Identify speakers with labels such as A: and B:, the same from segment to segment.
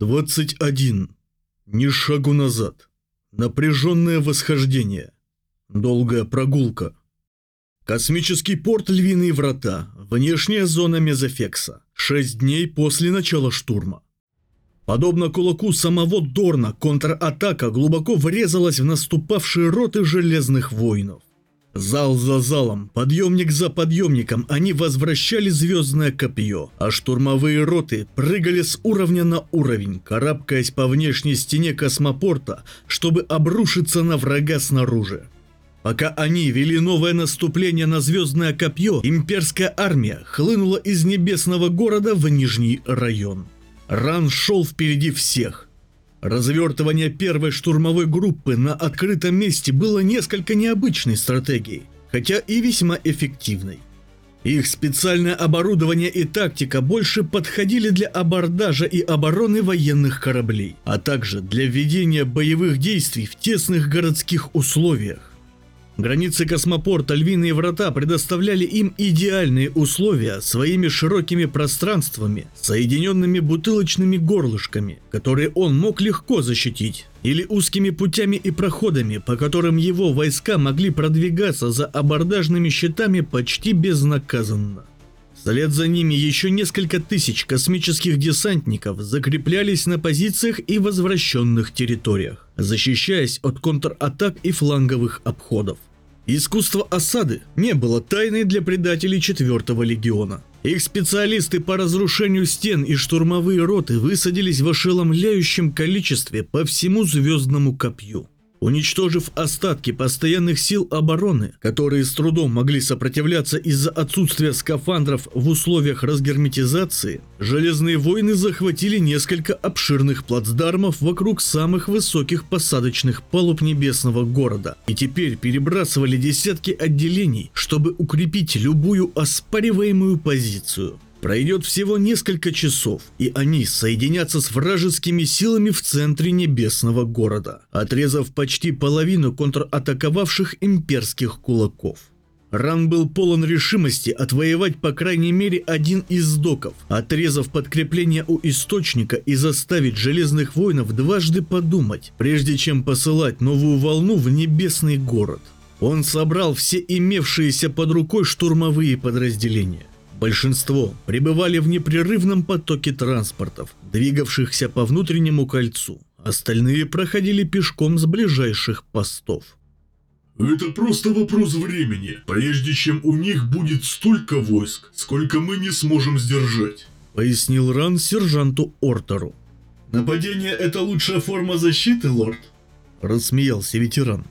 A: 21. Ни шагу назад. Напряженное восхождение. Долгая прогулка. Космический порт Львиные врата. Внешняя зона Мезофекса. Шесть дней после начала штурма. Подобно кулаку самого Дорна, контратака глубоко врезалась в наступавшие роты железных воинов. Зал за залом, подъемник за подъемником они возвращали звездное копье, а штурмовые роты прыгали с уровня на уровень, карабкаясь по внешней стене космопорта, чтобы обрушиться на врага снаружи. Пока они вели новое наступление на звездное копье, имперская армия хлынула из небесного города в Нижний район. Ран шел впереди всех, Развертывание первой штурмовой группы на открытом месте было несколько необычной стратегией, хотя и весьма эффективной. Их специальное оборудование и тактика больше подходили для абордажа и обороны военных кораблей, а также для ведения боевых действий в тесных городских условиях. Границы космопорта Львиные врата предоставляли им идеальные условия своими широкими пространствами, соединенными бутылочными горлышками, которые он мог легко защитить, или узкими путями и проходами, по которым его войска могли продвигаться за абордажными щитами почти безнаказанно. Вслед за ними еще несколько тысяч космических десантников закреплялись на позициях и возвращенных территориях, защищаясь от контратак и фланговых обходов. Искусство осады не было тайной для предателей 4 легиона. Их специалисты по разрушению стен и штурмовые роты высадились в ошеломляющем количестве по всему звездному копью. Уничтожив остатки постоянных сил обороны, которые с трудом могли сопротивляться из-за отсутствия скафандров в условиях разгерметизации, Железные войны захватили несколько обширных плацдармов вокруг самых высоких посадочных палуб небесного города и теперь перебрасывали десятки отделений, чтобы укрепить любую оспариваемую позицию. Пройдет всего несколько часов, и они соединятся с вражескими силами в центре небесного города, отрезав почти половину контратаковавших имперских кулаков. Ран был полон решимости отвоевать по крайней мере один из доков, отрезав подкрепление у источника и заставить Железных Воинов дважды подумать, прежде чем посылать новую волну в небесный город. Он собрал все имевшиеся под рукой штурмовые подразделения. Большинство пребывали в непрерывном потоке транспортов, двигавшихся по внутреннему кольцу. Остальные проходили пешком с ближайших постов.
B: Это просто вопрос времени, прежде чем у них будет столько войск, сколько мы не сможем сдержать.
A: Пояснил Ран сержанту Ортеру.
C: Нападение – это лучшая форма защиты, лорд?
A: Рассмеялся ветеран.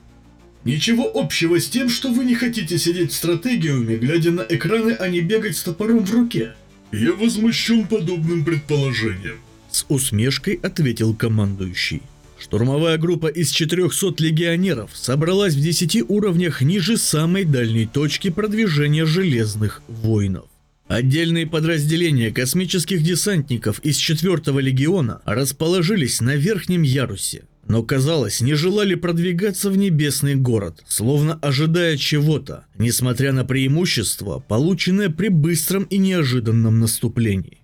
C: Ничего общего с тем, что вы не хотите сидеть стратегиуме, глядя на экраны, а не бегать с топором в руке.
B: Я возмущен подобным предположением.
A: С усмешкой ответил командующий. Штурмовая группа из 400 легионеров собралась в 10 уровнях ниже самой дальней точки продвижения железных воинов. Отдельные подразделения космических десантников из 4 легиона расположились на верхнем ярусе, но, казалось, не желали продвигаться в небесный город, словно ожидая чего-то, несмотря на преимущество, полученное при быстром и неожиданном наступлении.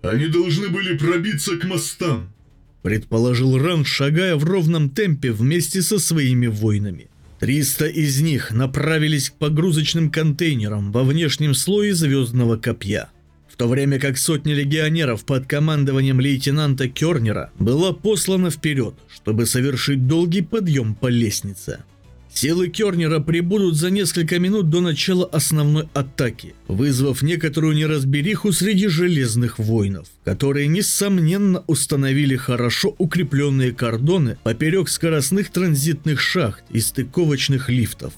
B: «Они должны были пробиться к мостам», —
A: предположил Ран, шагая в ровном темпе вместе со своими воинами. Триста из них направились к погрузочным контейнерам во внешнем слое звездного копья, то время как сотня легионеров под командованием лейтенанта Кернера была послана вперед, чтобы совершить долгий подъем по лестнице. Силы Кернера прибудут за несколько минут до начала основной атаки, вызвав некоторую неразбериху среди железных воинов, которые несомненно установили хорошо укрепленные кордоны поперек скоростных транзитных шахт и стыковочных лифтов.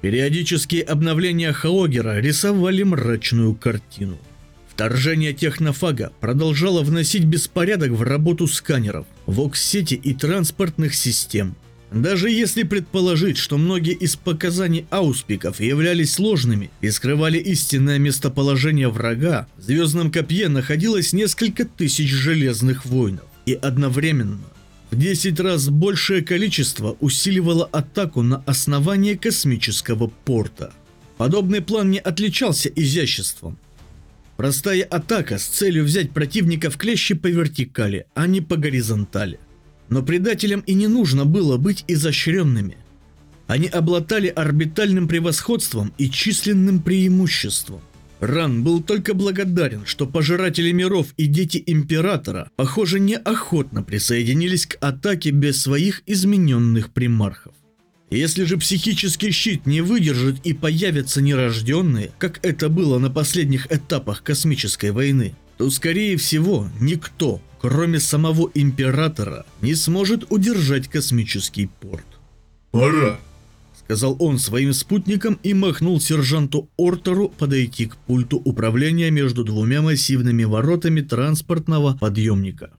A: Периодические обновления Хаогера рисовали мрачную картину. Вторжение технофага продолжало вносить беспорядок в работу сканеров, вокс-сети и транспортных систем – даже если предположить, что многие из показаний ауспиков являлись сложными и скрывали истинное местоположение врага, в Звездном Копье находилось несколько тысяч железных воинов, и одновременно в 10 раз большее количество усиливало атаку на основание космического порта. Подобный план не отличался изяществом. Простая атака с целью взять противника в клещи по вертикали, а не по горизонтали. Но предателям и не нужно было быть изощренными. Они обладали орбитальным превосходством и численным преимуществом. Ран был только благодарен, что пожиратели миров и дети Императора, похоже, неохотно присоединились к атаке без своих измененных примархов. Если же психический щит не выдержит и появятся нерожденные, как это было на последних этапах космической войны, то, скорее всего, никто, кроме самого Императора, не сможет удержать космический порт.
B: Пора.
A: Сказал он своим спутникам и махнул сержанту Ортеру подойти к пульту управления между двумя массивными воротами транспортного подъемника.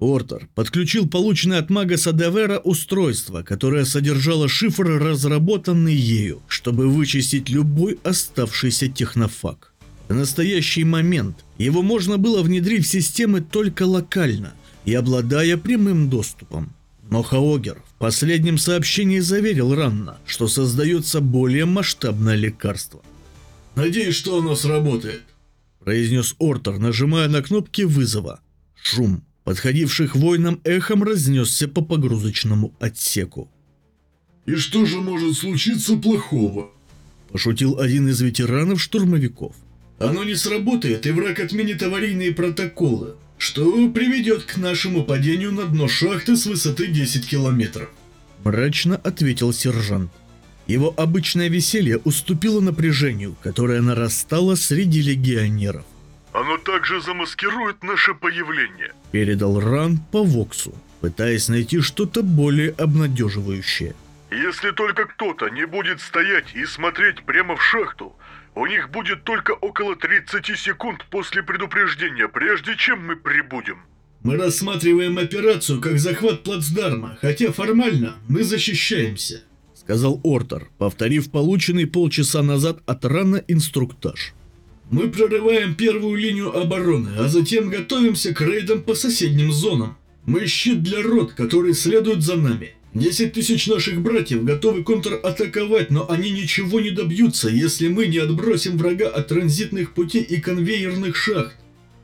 A: Ортер подключил полученное от мага Садевера устройство, которое содержало шифр, разработанный ею, чтобы вычистить любой оставшийся технофаг. В настоящий момент его можно было внедрить в системы только локально и обладая прямым доступом. Но Хаогер в последнем сообщении заверил Ранна, что создается более масштабное лекарство.
C: «Надеюсь, что оно сработает», –
A: произнес Ортер, нажимая на кнопки вызова. Шум подходивших воинам эхом разнесся по погрузочному отсеку.
B: «И что же может случиться плохого?»
A: – пошутил один из ветеранов-штурмовиков.
C: «Оно не сработает, и враг отменит аварийные протоколы что приведет к нашему падению на дно шахты с высоты 10 километров.
A: Мрачно ответил сержант. Его обычное веселье уступило напряжению, которое нарастало среди легионеров.
B: «Оно также замаскирует наше появление», –
A: передал Ран по Воксу, пытаясь найти что-то более обнадеживающее.
B: «Если только кто-то не будет стоять и смотреть прямо в шахту, у них будет только около 30 секунд после предупреждения, прежде чем мы прибудем.
C: Мы рассматриваем операцию как захват плацдарма, хотя формально мы защищаемся,
A: сказал Ортер, повторив полученный полчаса назад от Рана инструктаж.
C: Мы прорываем первую линию обороны, а затем готовимся к рейдам по соседним зонам. Мы щит для рот, которые следуют за нами. Десять тысяч наших братьев готовы контратаковать, но они ничего не добьются, если мы не отбросим врага от транзитных путей и конвейерных шахт.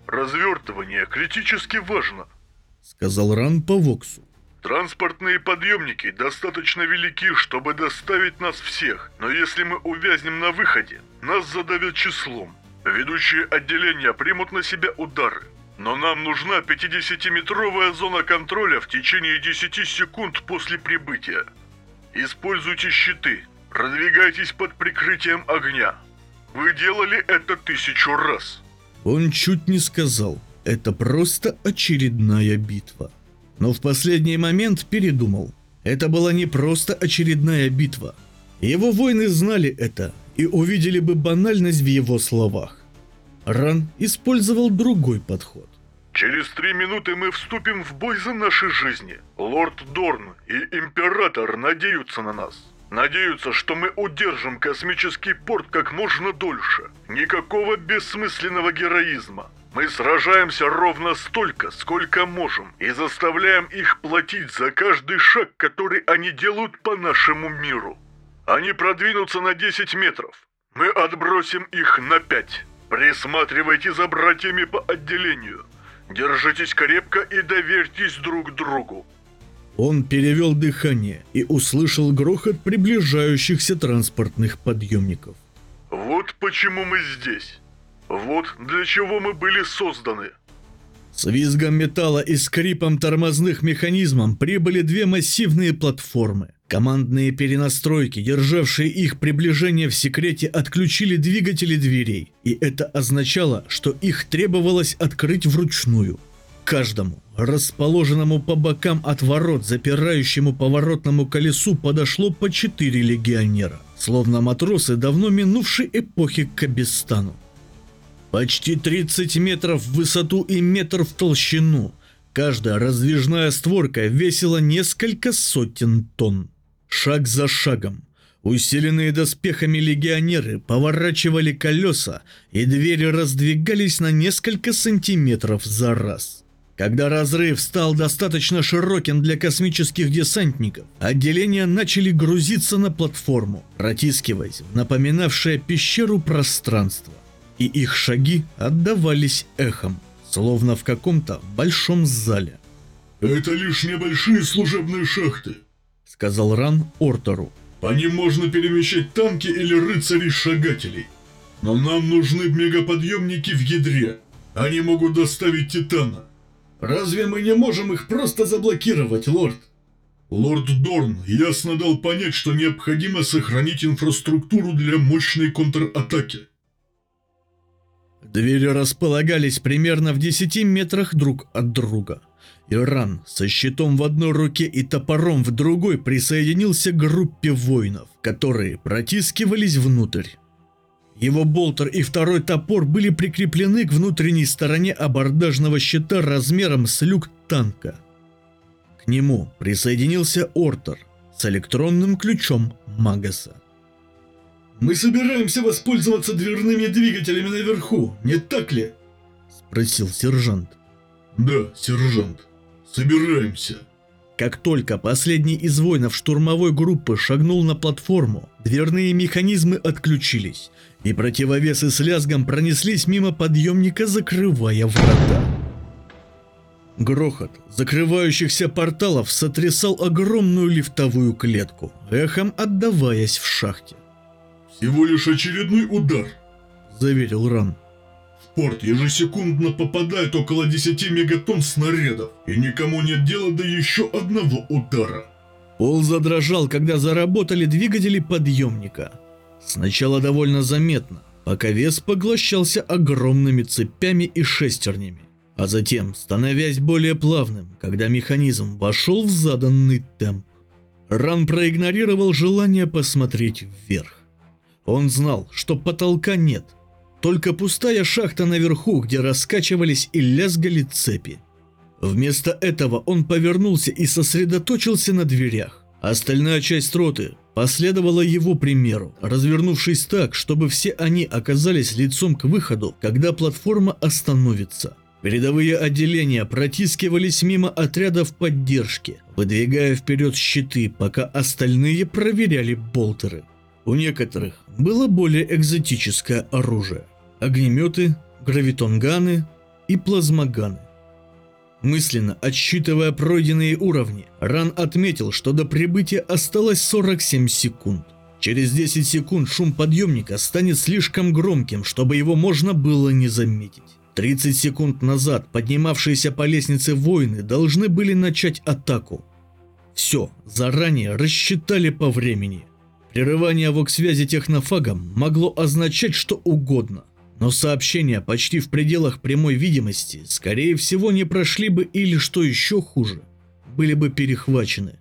B: Развертывание критически важно,
A: сказал Ран по Воксу.
B: Транспортные подъемники достаточно велики, чтобы доставить нас всех, но если мы увязнем на выходе, нас задавят числом. Ведущие отделения примут на себя удары. Но нам нужна 50-метровая зона контроля в течение 10 секунд после прибытия. Используйте щиты. Продвигайтесь под прикрытием огня. Вы делали это тысячу раз.
A: Он чуть не сказал. Это просто очередная битва. Но в последний момент передумал. Это была не просто очередная битва. Его воины знали это и увидели бы банальность в его словах. Ран использовал другой подход.
B: Через три минуты мы вступим в бой за наши жизни. Лорд Дорн и Император надеются на нас. Надеются, что мы удержим космический порт как можно дольше. Никакого бессмысленного героизма. Мы сражаемся ровно столько, сколько можем, и заставляем их платить за каждый шаг, который они делают по нашему миру. Они продвинутся на 10 метров. Мы отбросим их на 5. Присматривайте за братьями по отделению. Держитесь крепко и доверьтесь друг другу.
A: Он перевел дыхание и услышал грохот приближающихся транспортных подъемников.
B: Вот почему мы здесь. Вот для чего мы были созданы.
A: С визгом металла и скрипом тормозных механизмов прибыли две массивные платформы. Командные перенастройки, державшие их приближение в секрете, отключили двигатели дверей, и это означало, что их требовалось открыть вручную. Каждому, расположенному по бокам от ворот, запирающему поворотному колесу, подошло по четыре легионера, словно матросы давно минувшей эпохи Кабистану. Почти 30 метров в высоту и метр в толщину. Каждая раздвижная створка весила несколько сотен тонн. Шаг за шагом. Усиленные доспехами легионеры поворачивали колеса, и двери раздвигались на несколько сантиметров за раз. Когда разрыв стал достаточно широким для космических десантников, отделения начали грузиться на платформу, протискиваясь в напоминавшее пещеру пространство. и их шаги отдавались эхом, словно в каком-то большом зале.
C: «Это лишь небольшие служебные шахты», —
A: сказал Ран Ортору.
C: «По ним можно перемещать танки или рыцарей-шагателей. Но нам нужны мегаподъемники в ядре. Они могут доставить Титана». «Разве мы не можем их просто заблокировать, лорд?» Лорд Дорн ясно дал понять, что необходимо сохранить инфраструктуру для мощной контратаки.
A: Двери располагались примерно в 10 метрах друг от друга. Иран со щитом в одной руке и топором в другой присоединился к группе воинов, которые протискивались внутрь. Его болтер и второй топор были прикреплены к внутренней стороне абордажного щита размером с люк танка. К нему присоединился Ортер с электронным ключом Магаса.
C: «Мы собираемся воспользоваться дверными двигателями наверху, не так ли?»
A: – спросил сержант.
C: «Да, сержант, собираемся».
A: Как только последний из воинов штурмовой группы шагнул на платформу, дверные механизмы отключились, и противовесы с лязгом пронеслись мимо подъемника, закрывая врата. Грохот закрывающихся порталов сотрясал огромную лифтовую клетку, эхом отдаваясь в шахте.
C: «Всего лишь очередной удар», —
A: заверил Ран.
C: «В порт ежесекундно попадает около 10 мегатонн снарядов, и никому нет дела до еще одного удара».
A: Пол задрожал, когда заработали двигатели подъемника. Сначала довольно заметно, пока вес поглощался огромными цепями и шестернями а затем становясь более плавным, когда механизм вошел в заданный темп. Ран проигнорировал желание посмотреть вверх. Он знал, что потолка нет, только пустая шахта наверху, где раскачивались и лязгали цепи. Вместо этого он повернулся и сосредоточился на дверях. Остальная часть роты последовала его примеру, развернувшись так, чтобы все они оказались лицом к выходу, когда платформа остановится. Передовые отделения протискивались мимо отрядов поддержки, выдвигая вперед щиты, пока остальные проверяли болтеры. У некоторых было более экзотическое оружие – огнеметы, гравитонганы и плазмоганы. Мысленно отсчитывая пройденные уровни, Ран отметил, что до прибытия осталось 47 секунд. Через 10 секунд шум подъемника станет слишком громким, чтобы его можно было не заметить. 30 секунд назад поднимавшиеся по лестнице воины должны были начать атаку. Все заранее рассчитали по времени. Прерывание воксвязи технофагом могло означать что угодно, но сообщения почти в пределах прямой видимости скорее всего не прошли бы или, что еще хуже, были бы перехвачены.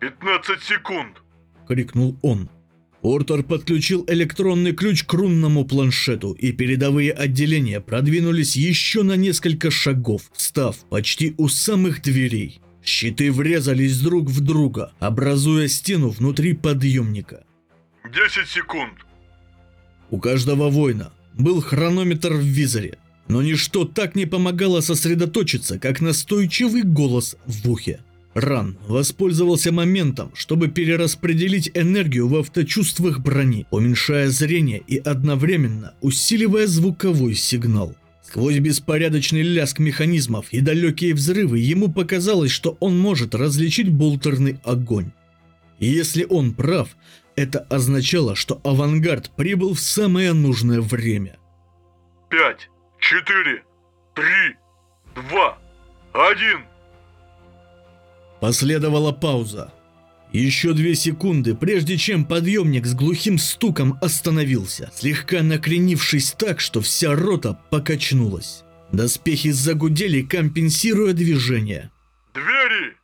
B: «15 секунд!»
A: — крикнул он. Портер подключил электронный ключ к рунному планшету, и передовые отделения продвинулись еще на несколько шагов, став почти у самых дверей. Щиты врезались друг в друга, образуя стену внутри подъемника.
B: 10 секунд.
A: У каждого воина был хронометр в визоре, но ничто так не помогало сосредоточиться, как настойчивый голос в ухе. Ран воспользовался моментом, чтобы перераспределить энергию в авточувствах брони, уменьшая зрение и одновременно усиливая звуковой сигнал. Сквозь беспорядочный лязг механизмов и далекие взрывы ему показалось, что он может различить болтерный огонь. Если он прав, это означало, что авангард прибыл в самое нужное время.
B: Пять, четыре, три, два, один.
A: Последовала пауза. Еще две секунды, прежде чем подъемник с глухим стуком остановился, слегка накренившись так, что вся рота покачнулась. Доспехи загудели, компенсируя движение.
B: «Двери!»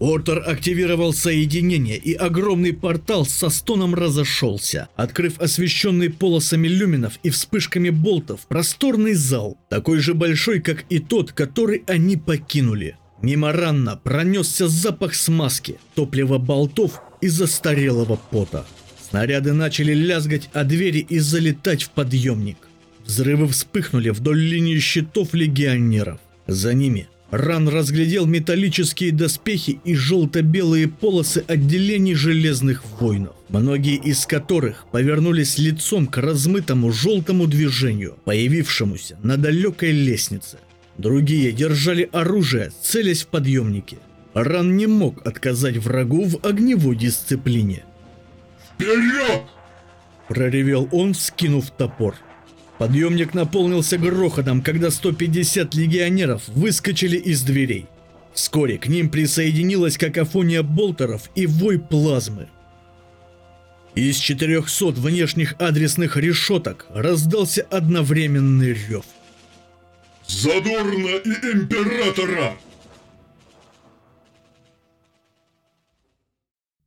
A: Ортер активировал соединение, и огромный портал со стоном разошелся, открыв освещенный полосами люминов и вспышками болтов просторный зал, такой же большой, как и тот, который они покинули. Мимо Ранна пронесся запах смазки, топлива болтов и застарелого пота. Снаряды начали лязгать о двери и залетать в подъемник. Взрывы вспыхнули вдоль линии щитов легионеров. За ними Ран разглядел металлические доспехи и желто-белые полосы отделений железных воинов, многие из которых повернулись лицом к размытому желтому движению, появившемуся на далекой лестнице. Другие держали оружие, целясь в подъемники. Ран не мог отказать врагу в огневой дисциплине.
C: Вперед!
A: Проревел он, вскинув топор. Подъемник наполнился грохотом, когда 150 легионеров выскочили из дверей. Вскоре к ним присоединилась какофония болтеров и вой плазмы. Из 400 внешних адресных решеток раздался одновременный рев.
C: Задорно и императора!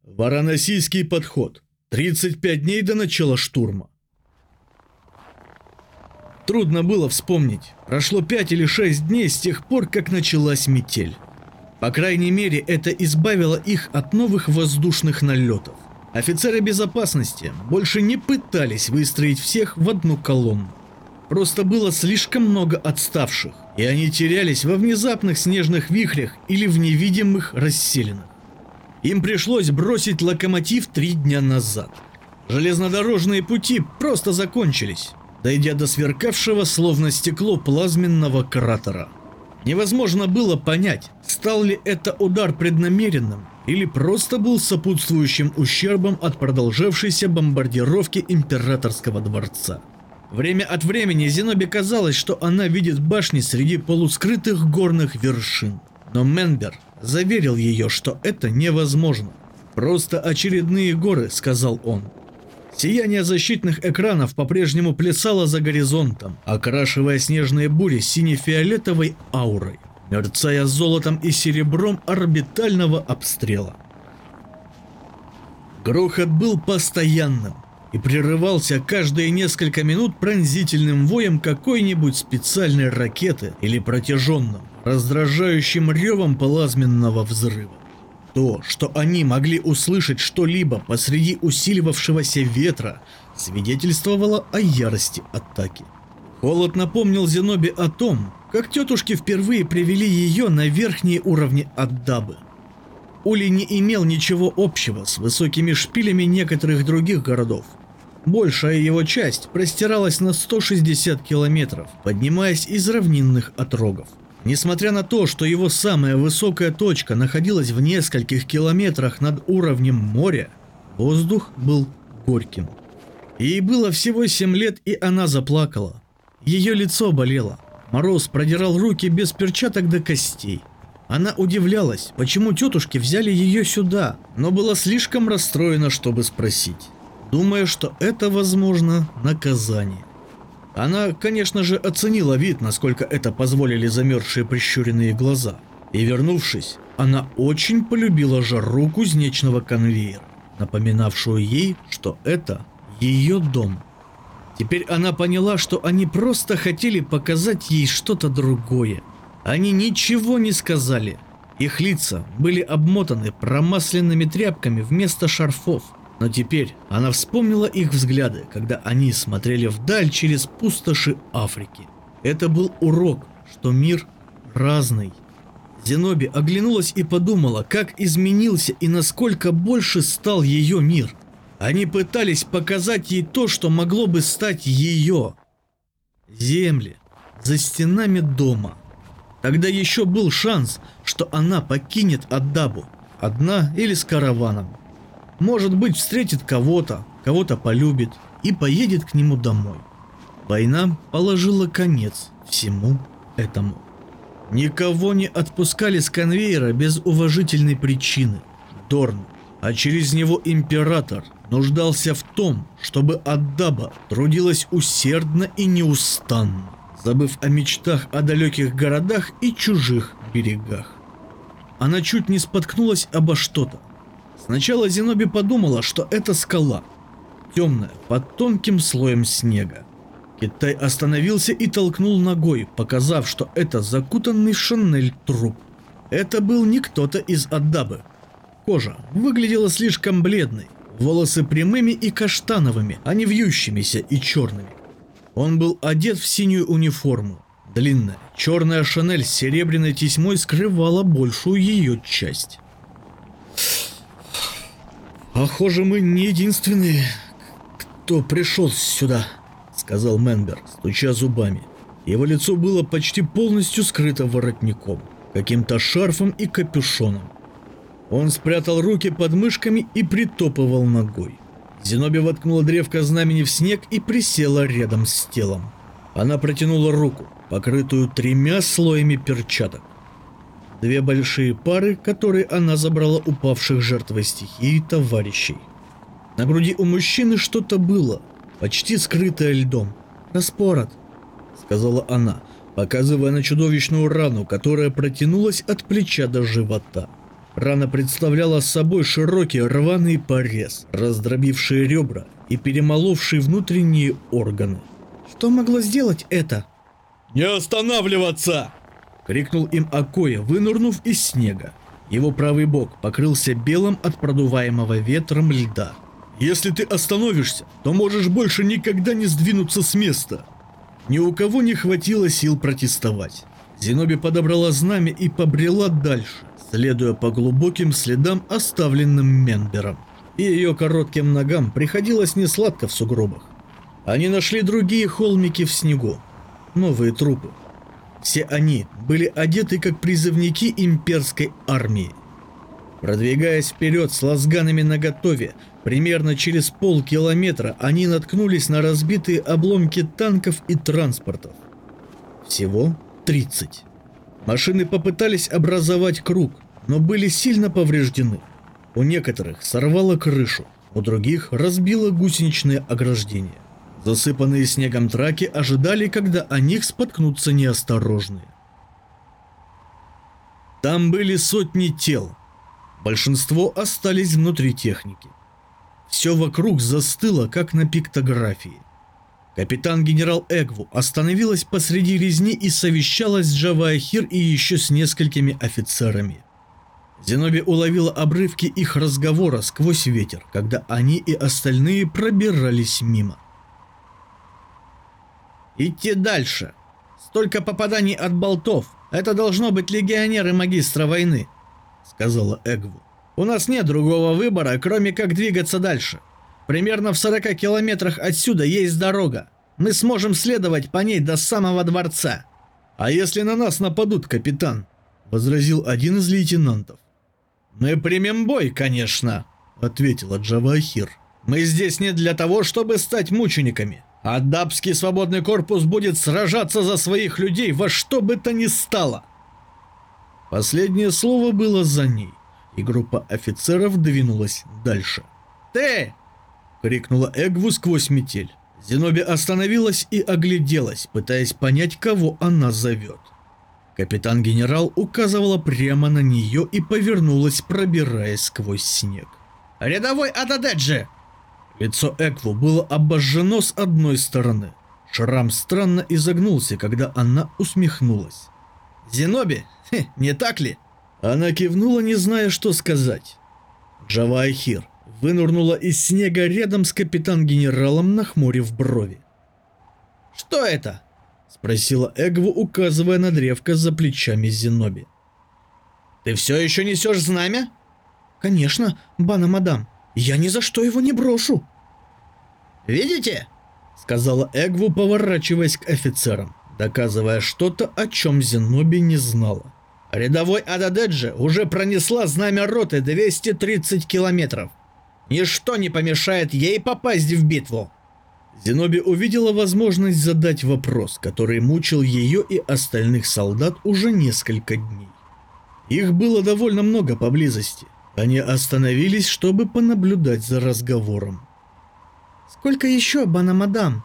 A: Варанасийский подход. 35 дней до начала штурма. Трудно было вспомнить. Прошло 5 или 6 дней с тех пор, как началась метель. По крайней мере, это избавило их от новых воздушных налетов. Офицеры безопасности больше не пытались выстроить всех в одну колонну. Просто было слишком много отставших, и они терялись во внезапных снежных вихрях или в невидимых расселенных. Им пришлось бросить локомотив три дня назад. Железнодорожные пути просто закончились, дойдя до сверкавшего словно стекло плазменного кратера. Невозможно было понять, стал ли это удар преднамеренным или просто был сопутствующим ущербом от продолжавшейся бомбардировки императорского дворца. Время от времени Зенобе казалось, что она видит башни среди полускрытых горных вершин. Но Менбер заверил ее, что это невозможно. «Просто очередные горы», — сказал он. Сияние защитных экранов по-прежнему плясало за горизонтом, окрашивая снежные бури сине-фиолетовой аурой, мерцая золотом и серебром орбитального обстрела. Грохот был постоянным и прерывался каждые несколько минут пронзительным воем какой-нибудь специальной ракеты или протяженным, раздражающим ревом плазменного взрыва. То, что они могли услышать что-либо посреди усиливавшегося ветра, свидетельствовало о ярости атаки. Холод напомнил Зенобе о том, как тетушки впервые привели ее на верхние уровни Аддабы. Ули не имел ничего общего с высокими шпилями некоторых других городов. Большая его часть простиралась на 160 километров, поднимаясь из равнинных отрогов. Несмотря на то, что его самая высокая точка находилась в нескольких километрах над уровнем моря, воздух был горьким. Ей было всего 7 лет, и она заплакала. Ее лицо болело. Мороз продирал руки без перчаток до костей. Она удивлялась, почему тетушки взяли ее сюда, но была слишком расстроена, чтобы спросить, думая, что это, возможно, наказание. Она, конечно же, оценила вид, насколько это позволили замерзшие прищуренные глаза. И вернувшись, она очень полюбила жару кузнечного конвейера, напоминавшую ей, что это ее дом. Теперь она поняла, что они просто хотели показать ей что-то другое. Они ничего не сказали. Их лица были обмотаны промасленными тряпками вместо шарфов – но теперь она вспомнила их взгляды, когда они смотрели вдаль через пустоши Африки. Это был урок, что мир разный. Зеноби оглянулась и подумала, как изменился и насколько больше стал ее мир. Они пытались показать ей то, что могло бы стать ее. Земли за стенами дома. Тогда еще был шанс, что она покинет Аддабу, одна или с караваном. Может быть, встретит кого-то, кого-то полюбит и поедет к нему домой. Война положила конец всему этому. Никого не отпускали с конвейера без уважительной причины. Дорн, а через него император, нуждался в том, чтобы Аддаба трудилась усердно и неустанно, забыв о мечтах о далеких городах и чужих берегах. Она чуть не споткнулась обо что-то, Сначала Зеноби подумала, что это скала, темная, под тонким слоем снега. Китай остановился и толкнул ногой, показав, что это закутанный в шинель труп. Это был не кто-то из Аддабы. Кожа выглядела слишком бледной, волосы прямыми и каштановыми, а не вьющимися и черными. Он был одет в синюю униформу, Длинная, черная шинель с серебряной тесьмой скрывала большую ее часть. «Похоже, мы не единственные, кто пришел сюда», — сказал Менбер, стуча зубами. Его лицо было почти полностью скрыто воротником, каким-то шарфом и капюшоном. Он спрятал руки под мышками и притопывал ногой. Зеноби воткнула древко знамени в снег и присела рядом с телом. Она протянула руку, покрытую тремя слоями перчаток. Две большие пары, которые она забрала упавших жертвой стихии товарищей. На груди у мужчины что-то было, почти скрытое льдом. «Распорот», — сказала она, показывая на чудовищную рану, которая протянулась от плеча до живота. Рана представляла собой широкий рваный порез, раздробивший ребра и перемоловший внутренние органы. «Что могло сделать это?»
C: «Не останавливаться!»
A: — крикнул им Акоя, вынырнув из снега. Его правый бок покрылся белым от продуваемого ветром льда.
C: «Если ты остановишься, то можешь больше никогда не сдвинуться с места!»
A: Ни у кого не хватило сил протестовать. Зеноби подобрала знамя и побрела дальше, следуя по глубоким следам, оставленным Менбером. И ее коротким ногам приходилось несладко в сугробах. Они нашли другие холмики в снегу, новые трупы. Все они были одеты как призывники имперской армии. Продвигаясь вперед с лазганами наготове, примерно через полкилометра они наткнулись на разбитые обломки танков и транспортов. Всего 30. Машины попытались образовать круг, но были сильно повреждены. У некоторых сорвало крышу, у других разбило гусеничное ограждение. Засыпанные снегом траки ожидали, когда о них споткнутся неосторожные. Там были сотни тел. Большинство остались внутри техники. Все вокруг застыло, как на пиктографии. Капитан-генерал Эгву остановилась посреди резни и совещалась с Джаваахир и еще с несколькими офицерами. Зеноби уловила обрывки их разговора сквозь ветер, когда они и остальные пробирались мимо. «Идти дальше. Столько попаданий от болтов. Это должно быть легионеры магистра войны», — сказала Эгву. «У нас нет другого выбора, кроме как двигаться дальше. Примерно в 40 километрах отсюда есть дорога. Мы сможем следовать по ней до самого дворца». «А если на нас нападут, капитан?» — возразил один из лейтенантов. «Мы примем бой, конечно», — ответила Джавахир. «Мы здесь не для того, чтобы стать мучениками. Адапский свободный корпус будет сражаться за своих людей во что бы то ни стало. Последнее слово было за ней, и группа офицеров двинулась дальше. «Ты!» — крикнула Эгву сквозь метель. Зеноби остановилась и огляделась, пытаясь понять, кого она зовет. Капитан-генерал указывала прямо на нее и повернулась, пробираясь сквозь снег. «Рядовой Ададеджи!» Лицо Экву было обожжено с одной стороны. Шрам странно изогнулся, когда она усмехнулась. «Зеноби, Хе, не так ли?» Она кивнула, не зная, что сказать. Джавайхир вынурнула из снега рядом с капитан-генералом, нахмурив брови. «Что это?» — спросила Эгву, указывая на древко за плечами Зеноби. «Ты все еще несешь знамя?» «Конечно, бана мадам. Я ни за что его не брошу». «Видите?» — сказала Эгву, поворачиваясь к офицерам, доказывая что-то, о чем Зеноби не знала. «Рядовой Ададеджи уже пронесла знамя роты 230 километров. Ничто не помешает ей попасть в битву». Зеноби увидела возможность задать вопрос, который мучил ее и остальных солдат уже несколько дней. Их было довольно много поблизости. Они остановились, чтобы понаблюдать за разговором. Сколько еще, Банамадам?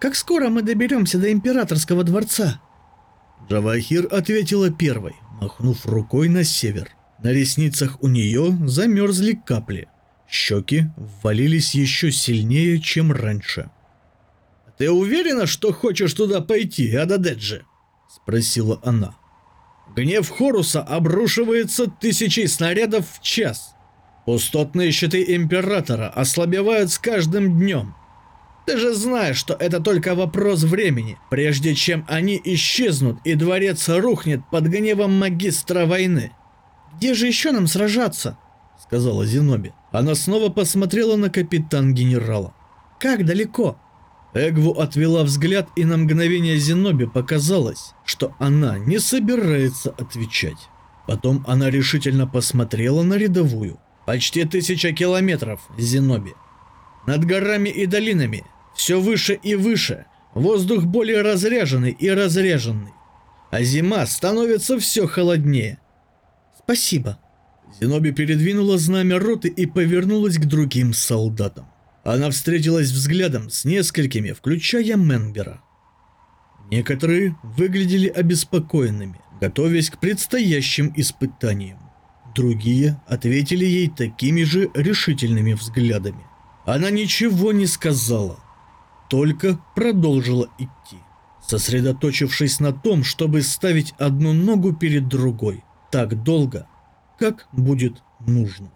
A: Как скоро мы доберемся до императорского дворца? Джавахир ответила первой, махнув рукой на север. На ресницах у нее замерзли капли. Щеки ввалились еще сильнее, чем раньше. «Ты уверена, что хочешь туда пойти, Ададеджи?» — спросила она. «Гнев Хоруса обрушивается тысячей снарядов в час. Пустотные щиты Императора ослабевают с каждым днем. Ты же знаешь, что это только вопрос времени, прежде чем они исчезнут и дворец рухнет под гневом магистра войны. Где же еще нам сражаться? Сказала Зеноби. Она снова посмотрела на капитан-генерала. Как далеко? Эгву отвела взгляд, и на мгновение Зеноби показалось, что она не собирается отвечать. Потом она решительно посмотрела на рядовую. Почти тысяча километров, Зеноби. Над горами и долинами, все выше и выше, воздух более разряженный и разряженный. А зима становится все холоднее. Спасибо. Зеноби передвинула знамя роты и повернулась к другим солдатам. Она встретилась взглядом с несколькими, включая Менгера. Некоторые выглядели обеспокоенными, готовясь к предстоящим испытаниям. Другие ответили ей такими же решительными взглядами. Она ничего не сказала, только продолжила идти, сосредоточившись на том, чтобы ставить одну ногу перед другой так долго, как будет нужно.